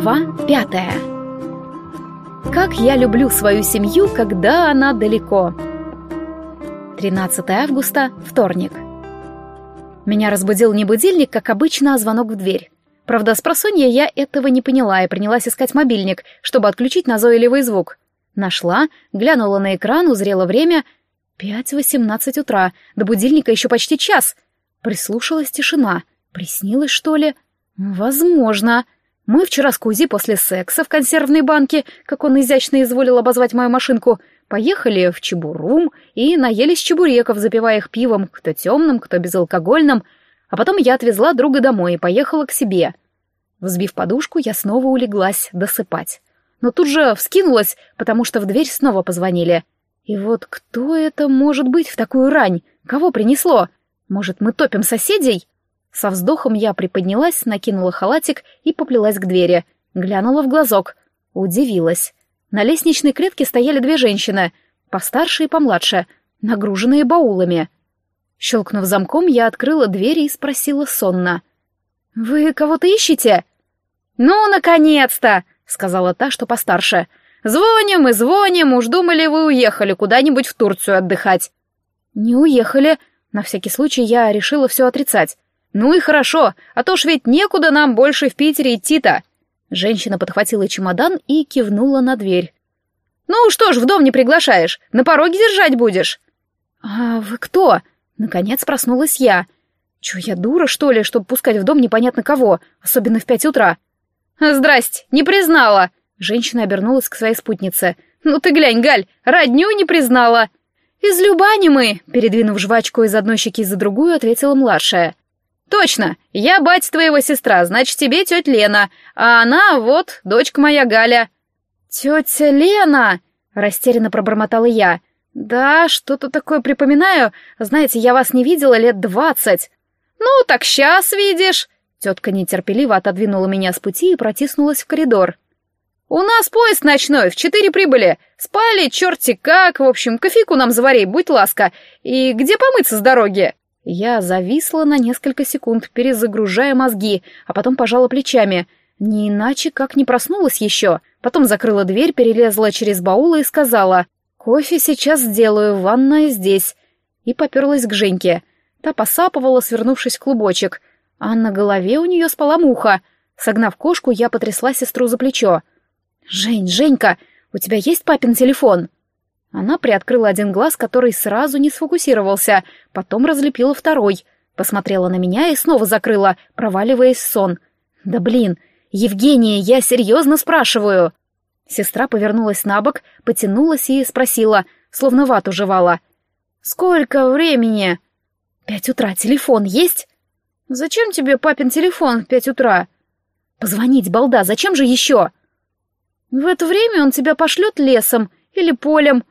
Глава пятая. Как я люблю свою семью, когда она далеко. 13 августа, вторник. Меня разбудил не будильник, как обычно, а звонок в дверь. Правда, с просонья я этого не поняла и принялась искать мобильник, чтобы отключить назойливый звук. Нашла, глянула на экран, узрела время. Пять восемнадцать утра, до будильника еще почти час. Прислушалась тишина. Приснилось, что ли? Возможно. Мы вчера с Кузи после секса в консервной банке, как он изящно изволил обозвать мою машинку, поехали в Чебурум и наелись чебуреков, запивая их пивом, кто темным, кто безалкогольным, а потом я отвезла друга домой и поехала к себе. Взбив подушку, я снова улеглась досыпать. Но тут же вскинулась, потому что в дверь снова позвонили. И вот кто это может быть в такую рань? Кого принесло? Может, мы топим соседей? Со вздохом я приподнялась, накинула халатик и поплелась к двери. Глянула в глазок. Удивилась. На лестничной клетке стояли две женщины, постарше и помладше, нагруженные баулами. Щелкнув замком, я открыла дверь и спросила сонно. «Вы кого-то ищете?» «Ну, наконец-то!» — сказала та, что постарше. «Звоним и звоним, уж думали, вы уехали куда-нибудь в Турцию отдыхать». «Не уехали», на всякий случай я решила все отрицать. «Ну и хорошо, а то ж ведь некуда нам больше в Питере идти-то!» Женщина подхватила чемодан и кивнула на дверь. «Ну что ж, в дом не приглашаешь, на пороге держать будешь!» «А вы кто?» Наконец проснулась я. «Чё, я дура, что ли, чтобы пускать в дом непонятно кого, особенно в пять утра?» «Здрасте, не признала!» Женщина обернулась к своей спутнице. «Ну ты глянь, Галь, родню не признала!» «Из Любани мы!» Передвинув жвачку из одной щеки за другую, ответила младшая. «Точно! Я бать твоего сестра, значит, тебе тетя Лена, а она, вот, дочка моя Галя». «Тетя Лена!» — растерянно пробормотала я. «Да, что-то такое припоминаю. Знаете, я вас не видела лет двадцать». «Ну, так сейчас видишь!» Тетка нетерпеливо отодвинула меня с пути и протиснулась в коридор. «У нас поезд ночной, в четыре прибыли. Спали черти как, в общем, кофейку нам завари, будь ласка. И где помыться с дороги?» Я зависла на несколько секунд, перезагружая мозги, а потом пожала плечами. Не иначе, как не проснулась еще. Потом закрыла дверь, перелезла через баулы и сказала «Кофе сейчас сделаю, ванная здесь». И поперлась к Женьке. Та посапывала, свернувшись клубочек. А на голове у нее спала муха. Согнав кошку, я потрясла сестру за плечо. «Жень, Женька, у тебя есть папин телефон?» Она приоткрыла один глаз, который сразу не сфокусировался, потом разлепила второй, посмотрела на меня и снова закрыла, проваливаясь в сон. «Да блин, Евгения, я серьезно спрашиваю!» Сестра повернулась на бок, потянулась и спросила, словно вату жевала. «Сколько времени?» «Пять утра. Телефон есть?» «Зачем тебе папин телефон в пять утра?» «Позвонить, балда, зачем же еще?» «В это время он тебя пошлет лесом или полем,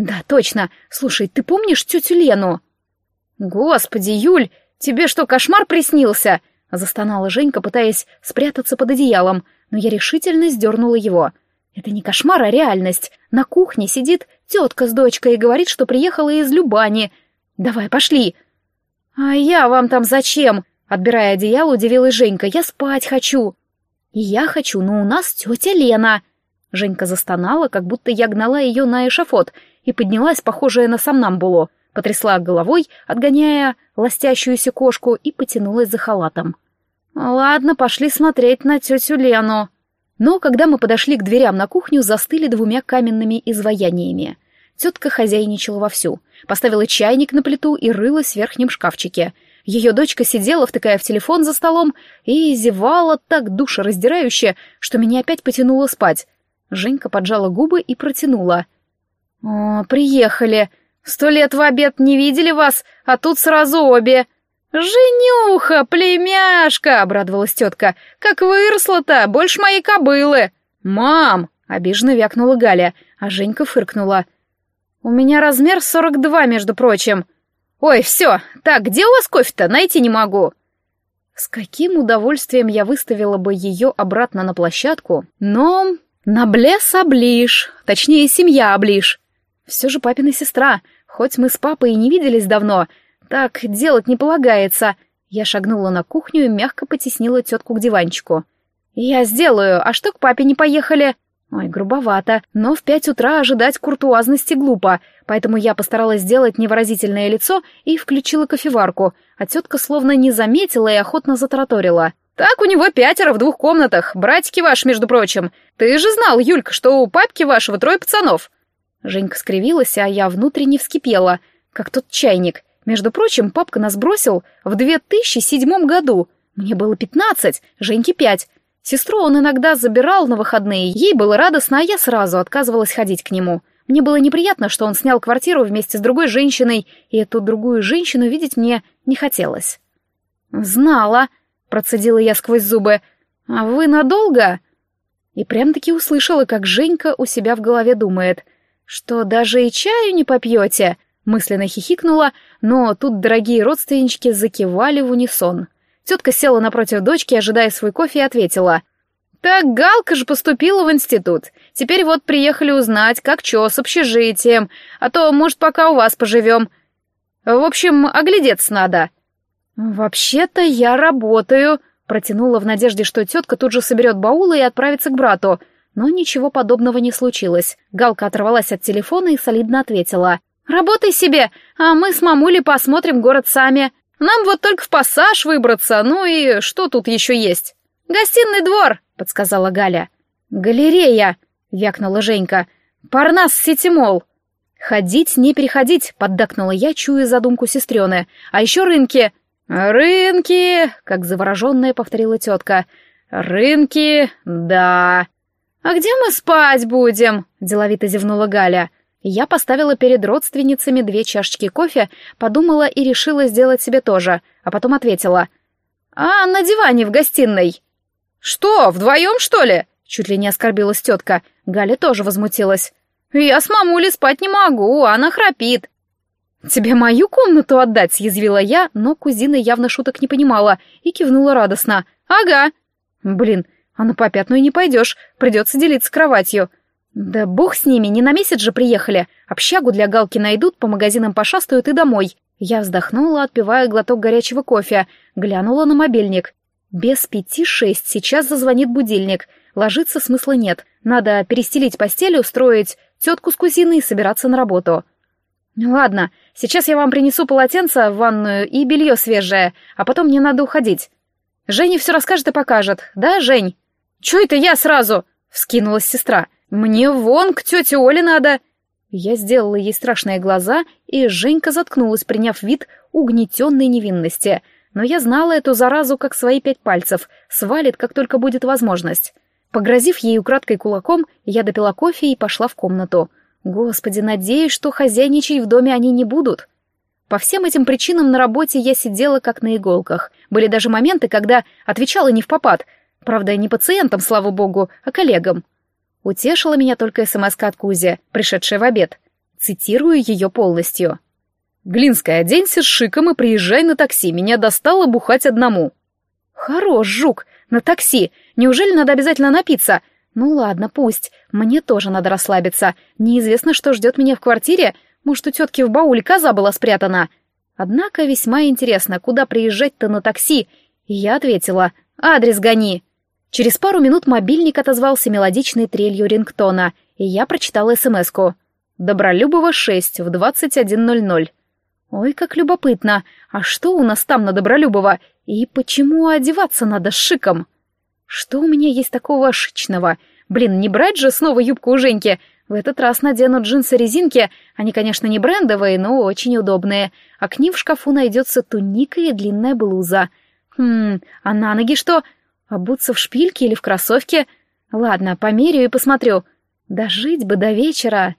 «Да, точно. Слушай, ты помнишь тетю Лену?» «Господи, Юль, тебе что, кошмар приснился?» — застонала Женька, пытаясь спрятаться под одеялом, но я решительно сдернула его. «Это не кошмар, а реальность. На кухне сидит тетка с дочкой и говорит, что приехала из Любани. Давай, пошли!» «А я вам там зачем?» — отбирая одеяло, удивилась Женька. «Я спать хочу!» «И я хочу, но у нас тетя Лена!» Женька застонала, как будто я гнала ее на эшафот, и поднялась, похожая на сомнамбулу, потрясла головой, отгоняя ластящуюся кошку, и потянулась за халатом. «Ладно, пошли смотреть на тетю Лену». Но когда мы подошли к дверям на кухню, застыли двумя каменными изваяниями. Тетка хозяйничала вовсю, поставила чайник на плиту и рылась в верхнем шкафчике. Ее дочка сидела, втыкая в телефон за столом, и зевала так душераздирающе, что меня опять потянуло спать. Женька поджала губы и протянула — «О, приехали. Сто лет в обед не видели вас, а тут сразу обе». «Женюха, племяшка!» — обрадовалась тетка. «Как выросла-то, больше моей кобылы!» «Мам!» — обиженно вякнула Галя, а Женька фыркнула. «У меня размер сорок два, между прочим». «Ой, все! Так, где у вас кофе-то? Найти не могу!» С каким удовольствием я выставила бы ее обратно на площадку, но... На блес оближ, точнее, семья оближ. Все же папина сестра, хоть мы с папой и не виделись давно, так делать не полагается. Я шагнула на кухню и мягко потеснила тетку к диванчику. «Я сделаю, а что к папе не поехали?» Ой, грубовато, но в пять утра ожидать куртуазности глупо, поэтому я постаралась сделать невыразительное лицо и включила кофеварку, а тетка словно не заметила и охотно затараторила. «Так у него пятеро в двух комнатах, братики ваши, между прочим. Ты же знал, Юлька, что у папки вашего трое пацанов». Женька скривилась, а я внутренне вскипела, как тот чайник. Между прочим, папка нас бросил в 2007 году. Мне было пятнадцать, Женьке пять. Сестру он иногда забирал на выходные, ей было радостно, а я сразу отказывалась ходить к нему. Мне было неприятно, что он снял квартиру вместе с другой женщиной, и эту другую женщину видеть мне не хотелось. «Знала», — процедила я сквозь зубы, — «а вы надолго?» И прям-таки услышала, как Женька у себя в голове думает, что даже и чаю не попьете, мысленно хихикнула, но тут дорогие родственнички закивали в унисон — Тетка села напротив дочки, ожидая свой кофе, и ответила. «Так Галка же поступила в институт. Теперь вот приехали узнать, как чё с общежитием, а то, может, пока у вас поживем. В общем, оглядеться надо». «Вообще-то я работаю», — протянула в надежде, что тетка тут же соберет баулы и отправится к брату. Но ничего подобного не случилось. Галка оторвалась от телефона и солидно ответила. «Работай себе, а мы с мамулей посмотрим город сами». Нам вот только в пассаж выбраться, ну и что тут еще есть? Гостиный двор, подсказала Галя. Галерея, вякнула Женька. Парнас Ситимол. Ходить, не переходить, поддакнула я, чуя задумку сестрёны. А еще рынки. Рынки, как завороженная повторила тетка. Рынки, да. А где мы спать будем? Деловито зевнула Галя. Я поставила перед родственницами две чашечки кофе, подумала и решила сделать себе тоже, а потом ответила. «А на диване в гостиной». «Что, вдвоем, что ли?» Чуть ли не оскорбилась тетка. Галя тоже возмутилась. «Я с мамулей спать не могу, она храпит». «Тебе мою комнату отдать?» — съязвила я, но кузина явно шуток не понимала и кивнула радостно. «Ага». «Блин, а на попятную не пойдешь, придется делиться кроватью». «Да бог с ними, не на месяц же приехали. Общагу для Галки найдут, по магазинам пошастают и домой». Я вздохнула, отпивая глоток горячего кофе, глянула на мобильник. Без пяти шесть, сейчас зазвонит будильник. Ложиться смысла нет. Надо перестелить постель, устроить тетку с кузиной и собираться на работу. Ладно, сейчас я вам принесу полотенце в ванную и белье свежее, а потом мне надо уходить. Женя все расскажет и покажет, да, Жень? Че это я сразу? Вскинулась сестра. «Мне вон к тете Оле надо!» Я сделала ей страшные глаза, и Женька заткнулась, приняв вид угнетенной невинности. Но я знала эту заразу как свои пять пальцев, свалит, как только будет возможность. Погрозив ей украдкой кулаком, я допила кофе и пошла в комнату. Господи, надеюсь, что хозяйничать в доме они не будут. По всем этим причинам на работе я сидела как на иголках. Были даже моменты, когда отвечала не в попад. Правда, не пациентам, слава богу, а коллегам. Утешила меня только смс от Кузи, пришедшая в обед. Цитирую ее полностью. «Глинская, оденься с шиком и приезжай на такси, меня достало бухать одному». «Хорош, жук, на такси. Неужели надо обязательно напиться? Ну ладно, пусть. Мне тоже надо расслабиться. Неизвестно, что ждет меня в квартире. Может, у тетки в бауле коза была спрятана. Однако весьма интересно, куда приезжать-то на такси. И я ответила, адрес гони. Через пару минут мобильник отозвался мелодичной трелью рингтона, и я прочитала СМС-ку. «Добролюбова 6 в 21.00». Ой, как любопытно. А что у нас там на Добролюбова? И почему одеваться надо шиком? Что у меня есть такого шичного? Блин, не брать же снова юбку у Женьки. В этот раз надену джинсы-резинки. Они, конечно, не брендовые, но очень удобные. А к ним в шкафу найдется туника и длинная блуза. Хм, а на ноги что? Обуться в шпильке или в кроссовке? Ладно, померяю и посмотрю. Дожить бы до вечера.